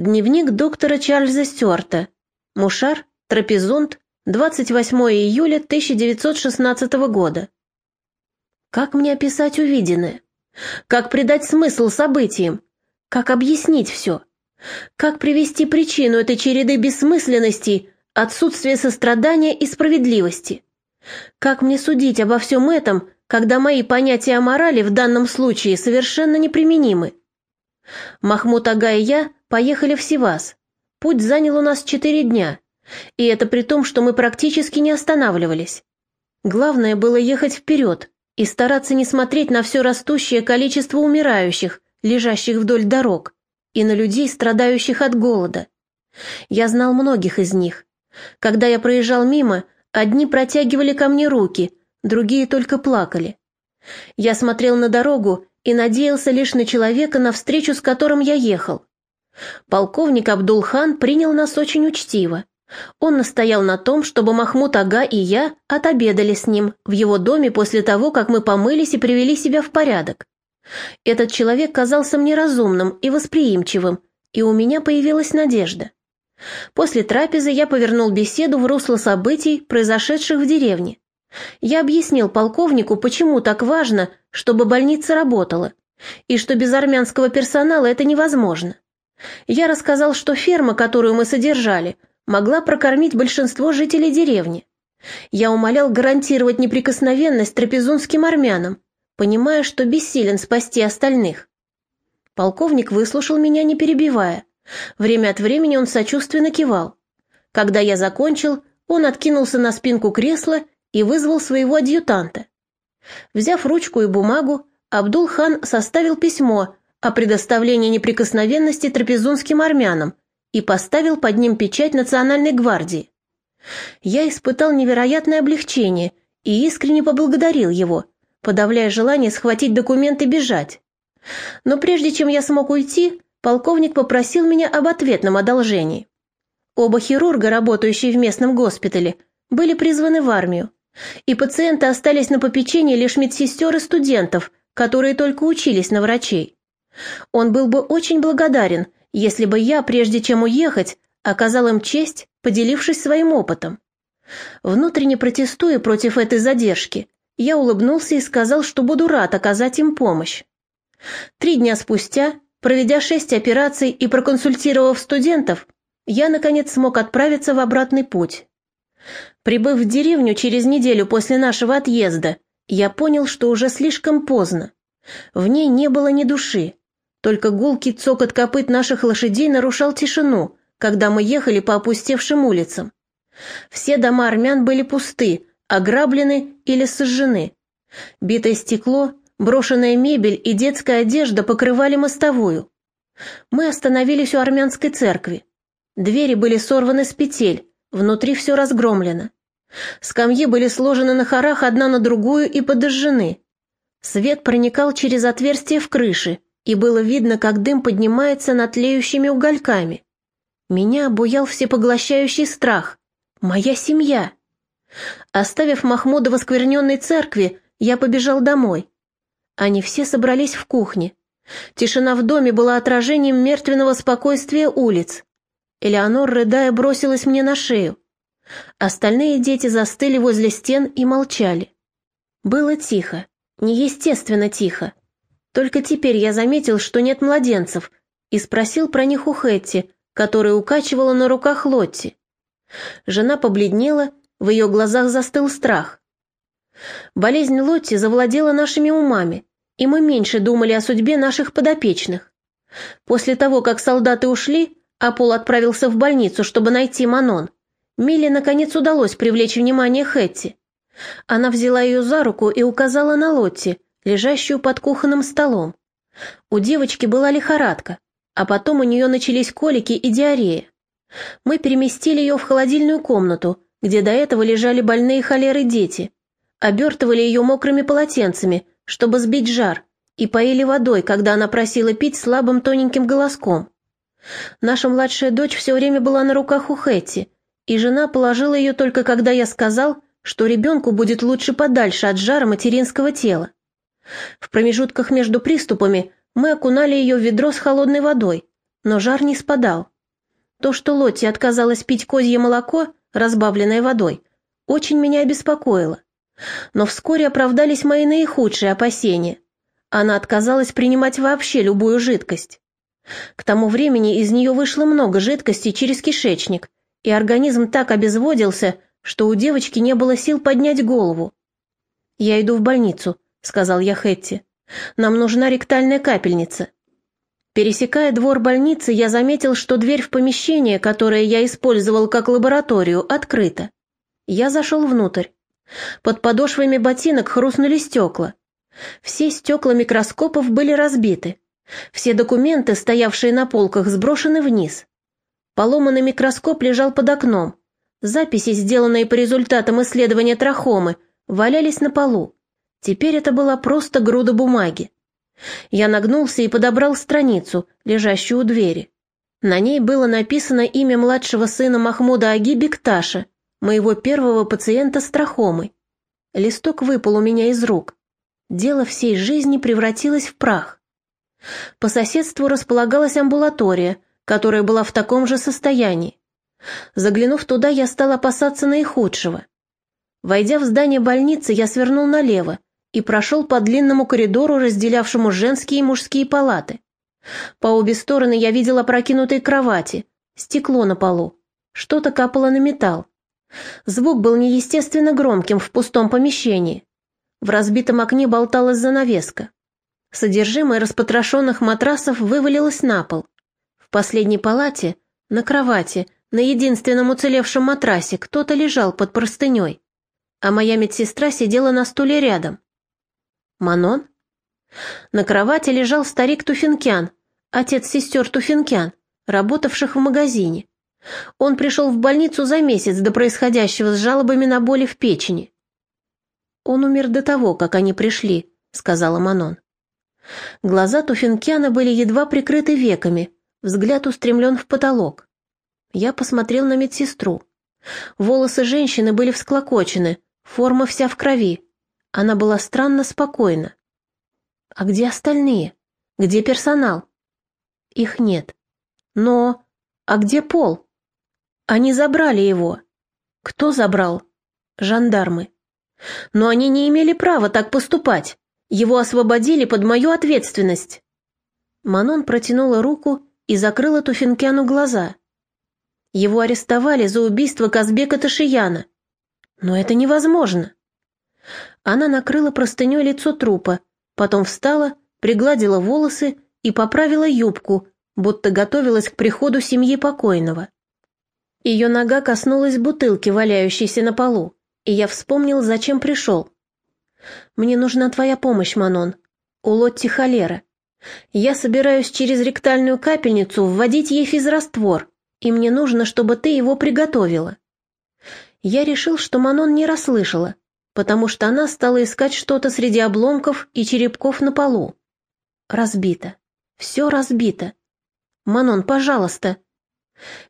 Дневник доктора Чарльза Стюарта. Мушар, Трапезунд, 28 июля 1916 года. Как мне описать увиденное? Как придать смысл событиям? Как объяснить все? Как привести причину этой череды бессмысленностей, отсутствия сострадания и справедливости? Как мне судить обо всем этом, когда мои понятия о морали в данном случае совершенно неприменимы? Махмуд Ага и я поехали в Сивас. Путь занял у нас четыре дня, и это при том, что мы практически не останавливались. Главное было ехать вперед и стараться не смотреть на все растущее количество умирающих, лежащих вдоль дорог, и на людей, страдающих от голода. Я знал многих из них. Когда я проезжал мимо, одни протягивали ко мне руки, другие только плакали. Я смотрел на дорогу и надеялся лишь на человека, навстречу с которым я ехал. Полковник Абдулхан принял нас очень учтиво. Он настоял на том, чтобы Махмуд Ага и я отобедали с ним в его доме после того, как мы помылись и привели себя в порядок. Этот человек казался мне разумным и восприимчивым, и у меня появилась надежда. После трапезы я повернул беседу в русло событий, произошедших в деревне. Я объяснил полковнику, почему так важно, чтобы больница работала, и что без армянского персонала это невозможно. Я рассказал, что ферма, которую мы содержали, могла прокормить большинство жителей деревни. Я умолял гарантировать неприкосновенность трапезунским армянам, понимая, что бессилен спасти остальных. Полковник выслушал меня, не перебивая. Время от времени он сочувственно кивал. Когда я закончил, он откинулся на спинку кресла и вызвал своего адъютанта. Взяв ручку и бумагу, Абдул-хан составил письмо о предоставлении неприкосновенности трапезунским армянам и поставил под ним печать Национальной гвардии. Я испытал невероятное облегчение и искренне поблагодарил его, подавляя желание схватить документы и бежать. Но прежде чем я смог уйти, полковник попросил меня об ответном одолжении. Оба хирурга, работающие в местном госпитале, были призваны в армию, и пациенты остались на попечении лишь медсестер и студентов, которые только учились на врачей. Он был бы очень благодарен, если бы я, прежде чем уехать, оказал им честь, поделившись своим опытом. Внутренне протестуя против этой задержки, я улыбнулся и сказал, что буду рад оказать им помощь. Три дня спустя, проведя шесть операций и проконсультировав студентов, я, наконец, смог отправиться в обратный путь. Прибыв в деревню через неделю после нашего отъезда, я понял, что уже слишком поздно. В ней не было ни души. Только гулкий цокот копыт наших лошадей нарушал тишину, когда мы ехали по опустевшим улицам. Все дома армян были пусты, ограблены или сожжены. Битое стекло, брошенная мебель и детская одежда покрывали мостовую. Мы остановились у армянской церкви. Двери были сорваны с петель, внутри все разгромлено. Скамьи были сложены на хорах одна на другую и подожжены. Свет проникал через отверстие в крыше, и было видно, как дым поднимается над тлеющими угольками. Меня обуял всепоглощающий страх. Моя семья. Оставив Махмуда в оскверненной церкви, я побежал домой. Они все собрались в кухне. Тишина в доме была отражением мертвенного спокойствия улиц. Элеонор, рыдая, бросилась мне на шею. Остальные дети застыли возле стен и молчали. Было тихо, неестественно тихо. Только теперь я заметил, что нет младенцев, и спросил про них у Хэтти, которая укачивала на руках Лотти. Жена побледнела, в ее глазах застыл страх. Болезнь Лотти завладела нашими умами, и мы меньше думали о судьбе наших подопечных. После того, как солдаты ушли, а Пол отправился в больницу, чтобы найти Манон, Милли наконец удалось привлечь внимание Хэтти. Она взяла ее за руку и указала на Лотти, лежащую под кухонным столом. У девочки была лихорадка, а потом у нее начались колики и диарея. Мы переместили ее в холодильную комнату, где до этого лежали больные холерой дети, обертывали ее мокрыми полотенцами, чтобы сбить жар, и поили водой, когда она просила пить слабым тоненьким голоском. Наша младшая дочь все время была на руках у Хэтти, и жена положила ее только когда я сказал, что ребенку будет лучше подальше от жара материнского тела. В промежутках между приступами мы окунали ее в ведро с холодной водой, но жар не спадал. То, что Лотти отказалась пить козье молоко, разбавленное водой, очень меня обеспокоило. Но вскоре оправдались мои наихудшие опасения. Она отказалась принимать вообще любую жидкость. К тому времени из нее вышло много жидкости через кишечник, и организм так обезводился, что у девочки не было сил поднять голову. «Я иду в больницу», — сказал я Хэтти. «Нам нужна ректальная капельница». Пересекая двор больницы, я заметил, что дверь в помещение, которое я использовал как лабораторию, открыта. Я зашел внутрь. Под подошвами ботинок хрустнули стекла. Все стекла микроскопов были разбиты. Все документы, стоявшие на полках, сброшены вниз. Поломанный микроскоп лежал под окном. Записи, сделанные по результатам исследования трахомы, валялись на полу. Теперь это была просто груда бумаги. Я нагнулся и подобрал страницу, лежащую у двери. На ней было написано имя младшего сына Махмуда Аги Бекташа, моего первого пациента с трахомой. Листок выпал у меня из рук. Дело всей жизни превратилось в прах. По соседству располагалась амбулатория, которая была в таком же состоянии. Заглянув туда, я стал опасаться наихудшего. Войдя в здание больницы, я свернул налево и прошел по длинному коридору, разделявшему женские и мужские палаты. По обе стороны я видел опрокинутые кровати, стекло на полу. Что-то капало на металл. Звук был неестественно громким в пустом помещении. В разбитом окне болталась занавеска. Содержимое распотрошенных матрасов вывалилось на пол. В последней палате, на кровати, на единственном уцелевшем матрасе кто-то лежал под простыней, а моя медсестра сидела на стуле рядом. Манон? На кровати лежал старик Туфинкян, отец сестер Туфинкян, работавших в магазине. Он пришел в больницу за месяц до происходящего с жалобами на боли в печени. «Он умер до того, как они пришли», — сказала Манон. Глаза Туфинкяна были едва прикрыты веками, взгляд устремлен в потолок. Я посмотрел на медсестру. Волосы женщины были всклокочены, форма вся в крови. Она была странно спокойна. А где остальные? Где персонал? Их нет. Но... А где Пол? Они забрали его. Кто забрал? Жандармы. Но они не имели права так поступать. Его освободили под мою ответственность. Манон протянула руку и закрыла Туфинкяну глаза. Его арестовали за убийство Казбека Ташияна. Но это невозможно. Она накрыла простыней лицо трупа, потом встала, пригладила волосы и поправила юбку, будто готовилась к приходу семьи покойного. Ее нога коснулась бутылки, валяющейся на полу, и я вспомнил, зачем пришел. «Мне нужна твоя помощь, Манон. У Лотти холера. Я собираюсь через ректальную капельницу вводить ей физраствор, и мне нужно, чтобы ты его приготовила». Я решил, что Манон не расслышала, потому что она стала искать что-то среди обломков и черепков на полу. Разбито. Все разбито. «Манон, пожалуйста».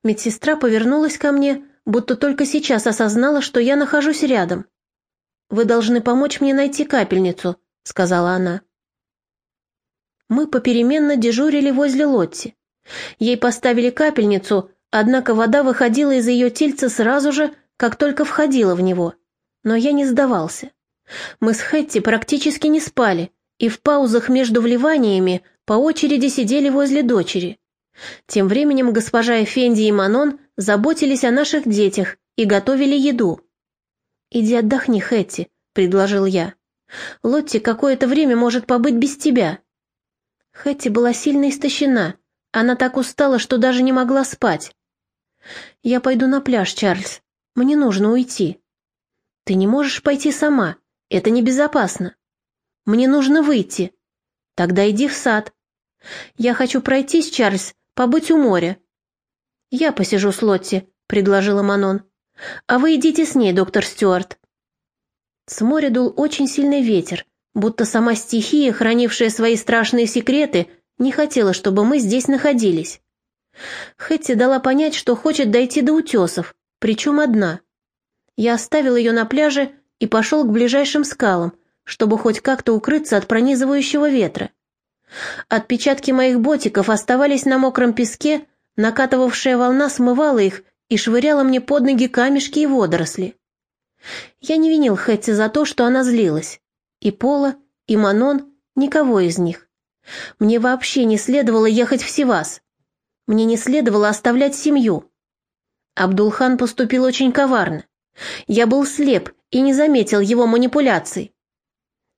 Медсестра повернулась ко мне, будто только сейчас осознала, что я нахожусь рядом. «Вы должны помочь мне найти капельницу», — сказала она. Мы попеременно дежурили возле Лотти. Ей поставили капельницу, однако вода выходила из ее тельца сразу же, как только входила в него но я не сдавался. Мы с Хэтти практически не спали, и в паузах между вливаниями по очереди сидели возле дочери. Тем временем госпожа Эфенди и Манон заботились о наших детях и готовили еду. «Иди отдохни, Хэтти», — предложил я. «Лотти какое-то время может побыть без тебя». Хэтти была сильно истощена. Она так устала, что даже не могла спать. «Я пойду на пляж, Чарльз. Мне нужно уйти». Ты не можешь пойти сама. Это небезопасно. Мне нужно выйти. Тогда иди в сад. Я хочу пройтись, Чарльз, побыть у моря. Я посижу с Лотти, предложила Манон. А вы идите с ней, доктор Стюарт. С моря дул очень сильный ветер, будто сама стихия, хранившая свои страшные секреты, не хотела, чтобы мы здесь находились. Хэтти дала понять, что хочет дойти до утесов, причем одна. Я оставил ее на пляже и пошел к ближайшим скалам, чтобы хоть как-то укрыться от пронизывающего ветра. Отпечатки моих ботиков оставались на мокром песке, накатывавшая волна смывала их и швыряла мне под ноги камешки и водоросли. Я не винил Хэтти за то, что она злилась. И Пола, и Манон, никого из них. Мне вообще не следовало ехать в Сивас. Мне не следовало оставлять семью. Абдулхан поступил очень коварно. Я был слеп и не заметил его манипуляций.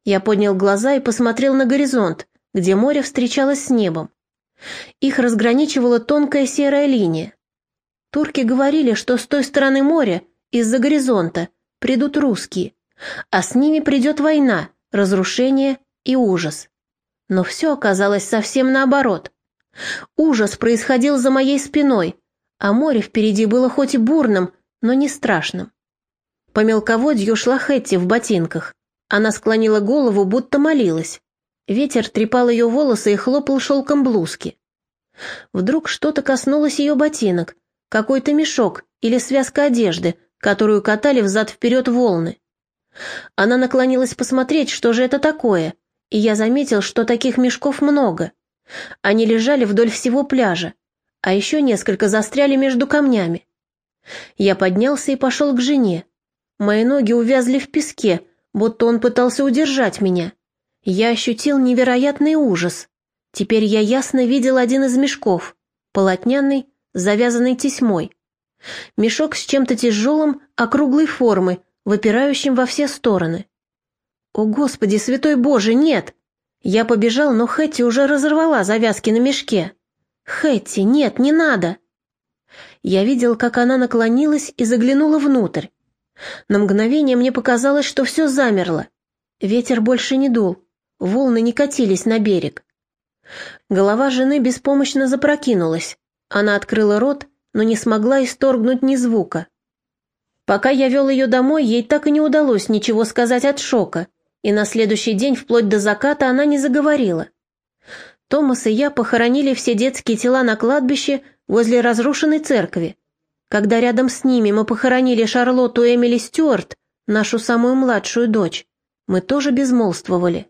Я поднял глаза и посмотрел на горизонт, где море встречалось с небом. Их разграничивала тонкая серая линия. Турки говорили, что с той стороны моря, из-за горизонта, придут русские, а с ними придет война, разрушение и ужас. Но все оказалось совсем наоборот. Ужас происходил за моей спиной, а море впереди было хоть и бурным, но не страшным. По мелководью шла Хэтти в ботинках. Она склонила голову, будто молилась. Ветер трепал ее волосы и хлопал шелком блузки. Вдруг что-то коснулось ее ботинок, какой-то мешок или связка одежды, которую катали взад-вперед волны. Она наклонилась посмотреть, что же это такое, и я заметил, что таких мешков много. Они лежали вдоль всего пляжа, а еще несколько застряли между камнями. Я поднялся и пошел к жене. Мои ноги увязли в песке, будто он пытался удержать меня. Я ощутил невероятный ужас. Теперь я ясно видел один из мешков, полотняный, завязанный тесьмой. Мешок с чем-то тяжелым, округлой формы, выпирающим во все стороны. «О, Господи, святой Боже, нет!» Я побежал, но Хэтти уже разорвала завязки на мешке. «Хэтти, нет, не надо!» Я видел, как она наклонилась и заглянула внутрь. На мгновение мне показалось, что все замерло. Ветер больше не дул, волны не катились на берег. Голова жены беспомощно запрокинулась. Она открыла рот, но не смогла исторгнуть ни звука. Пока я вел ее домой, ей так и не удалось ничего сказать от шока, и на следующий день, вплоть до заката, она не заговорила. Томас и я похоронили все детские тела на кладбище возле разрушенной церкви. Когда рядом с ними мы похоронили Шарлотту Эмили Стюарт, нашу самую младшую дочь, мы тоже безмолвствовали.